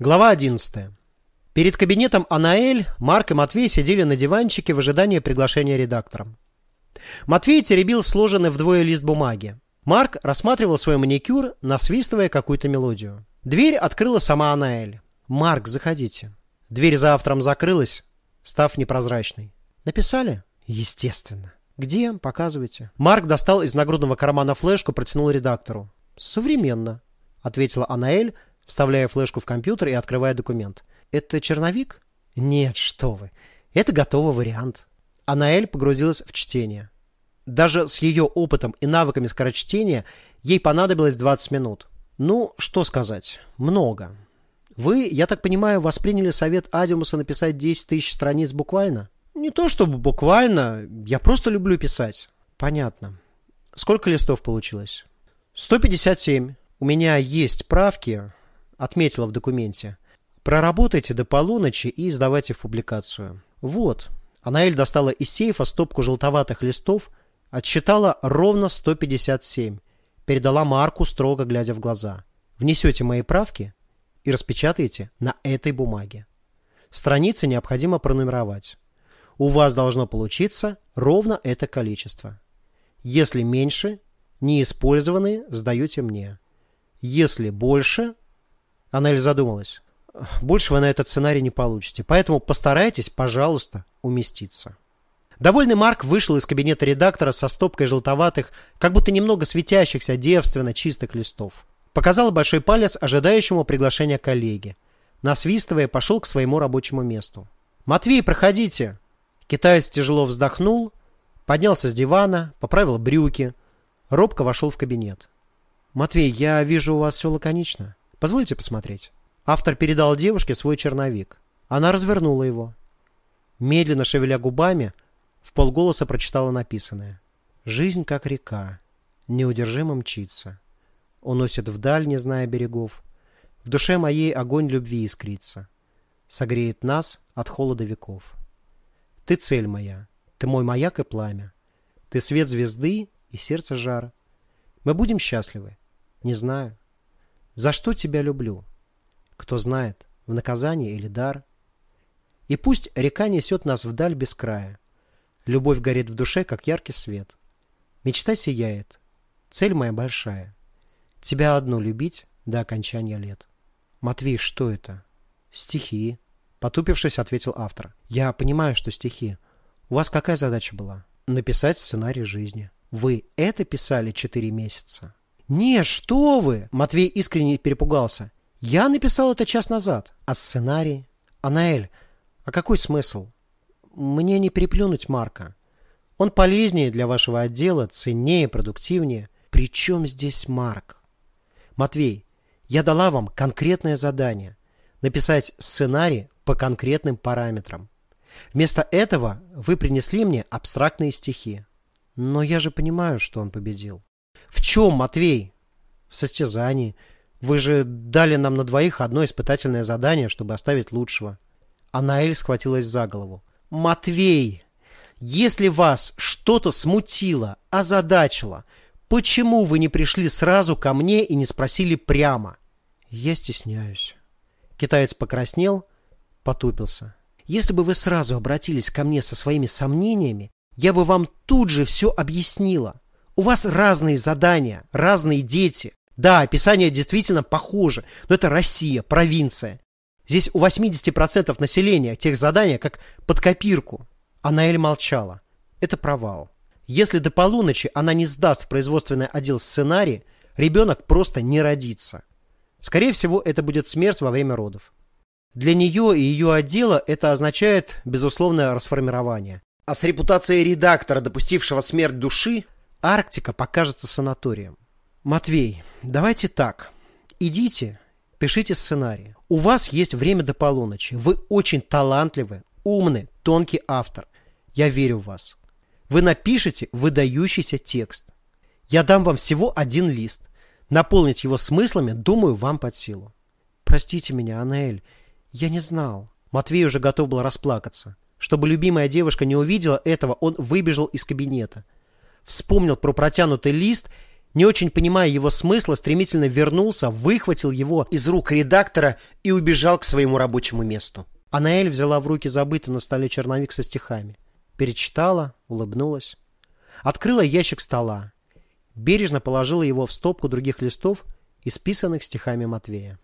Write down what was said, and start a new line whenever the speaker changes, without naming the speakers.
Глава 11. Перед кабинетом Анаэль, Марк и Матвей сидели на диванчике в ожидании приглашения редактором. Матвей теребил сложенный вдвое лист бумаги. Марк рассматривал свой маникюр, насвистывая какую-то мелодию. Дверь открыла сама Анаэль. «Марк, заходите». Дверь за автором закрылась, став непрозрачной. «Написали?» «Естественно». «Где? Показывайте». Марк достал из нагрудного кармана флешку, протянул редактору. «Современно», — ответила Анаэль, вставляя флешку в компьютер и открывая документ. «Это черновик?» «Нет, что вы. Это готовый вариант». Анаэль погрузилась в чтение. Даже с ее опытом и навыками скорочтения ей понадобилось 20 минут. Ну, что сказать. Много. Вы, я так понимаю, восприняли совет Адимуса написать 10 тысяч страниц буквально? Не то чтобы буквально, я просто люблю писать. Понятно. Сколько листов получилось? 157. У меня есть правки, отметила в документе. Проработайте до полуночи и сдавайте в публикацию. Вот. Анаэль достала из сейфа стопку желтоватых листов, отсчитала ровно 157. Передала Марку, строго глядя в глаза. Внесете мои правки и распечатаете на этой бумаге. Страницы необходимо пронумеровать. У вас должно получиться ровно это количество. Если меньше, неиспользованные сдаете мне. Если больше, Анель задумалась. Больше вы на этот сценарий не получите, поэтому постарайтесь, пожалуйста, уместиться. Довольный Марк вышел из кабинета редактора со стопкой желтоватых, как будто немного светящихся, девственно чистых листов. Показал большой палец ожидающему приглашения коллеги. Насвистывая, пошел к своему рабочему месту. «Матвей, проходите!» Китаец тяжело вздохнул, поднялся с дивана, поправил брюки. Робко вошел в кабинет. «Матвей, я вижу, у вас все лаконично. Позвольте посмотреть. Автор передал девушке свой черновик. Она развернула его. Медленно шевеля губами, в полголоса прочитала написанное. «Жизнь как река, неудержимо мчится. Уносит вдаль, не зная берегов. В душе моей огонь любви искрится. Согреет нас от холода веков. Ты цель моя, ты мой маяк и пламя. Ты свет звезды и сердце жара. Мы будем счастливы? Не знаю. За что тебя люблю? Кто знает, в наказание или дар? И пусть река несет нас вдаль без края. Любовь горит в душе, как яркий свет. Мечта сияет. Цель моя большая. Тебя одну любить до окончания лет. Матвей, что это? Стихи. Потупившись, ответил автор. Я понимаю, что стихи. У вас какая задача была? Написать сценарий жизни. Вы это писали четыре месяца? «Не, что вы!» Матвей искренне перепугался. «Я написал это час назад. А сценарий?» «Анаэль, а какой смысл? Мне не переплюнуть Марка. Он полезнее для вашего отдела, ценнее, продуктивнее. Причем здесь Марк?» «Матвей, я дала вам конкретное задание. Написать сценарий по конкретным параметрам. Вместо этого вы принесли мне абстрактные стихи. Но я же понимаю, что он победил. В чем, Матвей? В состязании. Вы же дали нам на двоих одно испытательное задание, чтобы оставить лучшего. Анаэль схватилась за голову. Матвей, если вас что-то смутило, озадачило, почему вы не пришли сразу ко мне и не спросили прямо? Я стесняюсь. Китаец покраснел, потупился. Если бы вы сразу обратились ко мне со своими сомнениями, я бы вам тут же все объяснила. У вас разные задания, разные дети. Да, описание действительно похоже, но это Россия, провинция. Здесь у 80% населения тех задания как под копирку. Анаэль молчала. Это провал. Если до полуночи она не сдаст в производственный отдел сценарий, ребенок просто не родится. Скорее всего, это будет смерть во время родов. Для нее и ее отдела это означает безусловное расформирование. А с репутацией редактора, допустившего смерть души, Арктика покажется санаторием. Матвей, давайте так. Идите, пишите сценарий. У вас есть время до полуночи. Вы очень талантливый, умный, тонкий автор. Я верю в вас. Вы напишите выдающийся текст. Я дам вам всего один лист. Наполнить его смыслами, думаю, вам под силу. Простите меня, Анель, я не знал. Матвей уже готов был расплакаться. Чтобы любимая девушка не увидела этого, он выбежал из кабинета – вспомнил про протянутый лист не очень понимая его смысла, стремительно вернулся, выхватил его из рук редактора и убежал к своему рабочему месту. Анаэль взяла в руки забытый на столе черновик со стихами. Перечитала, улыбнулась. Открыла ящик стола. Бережно положила его в стопку других листов, исписанных стихами Матвея.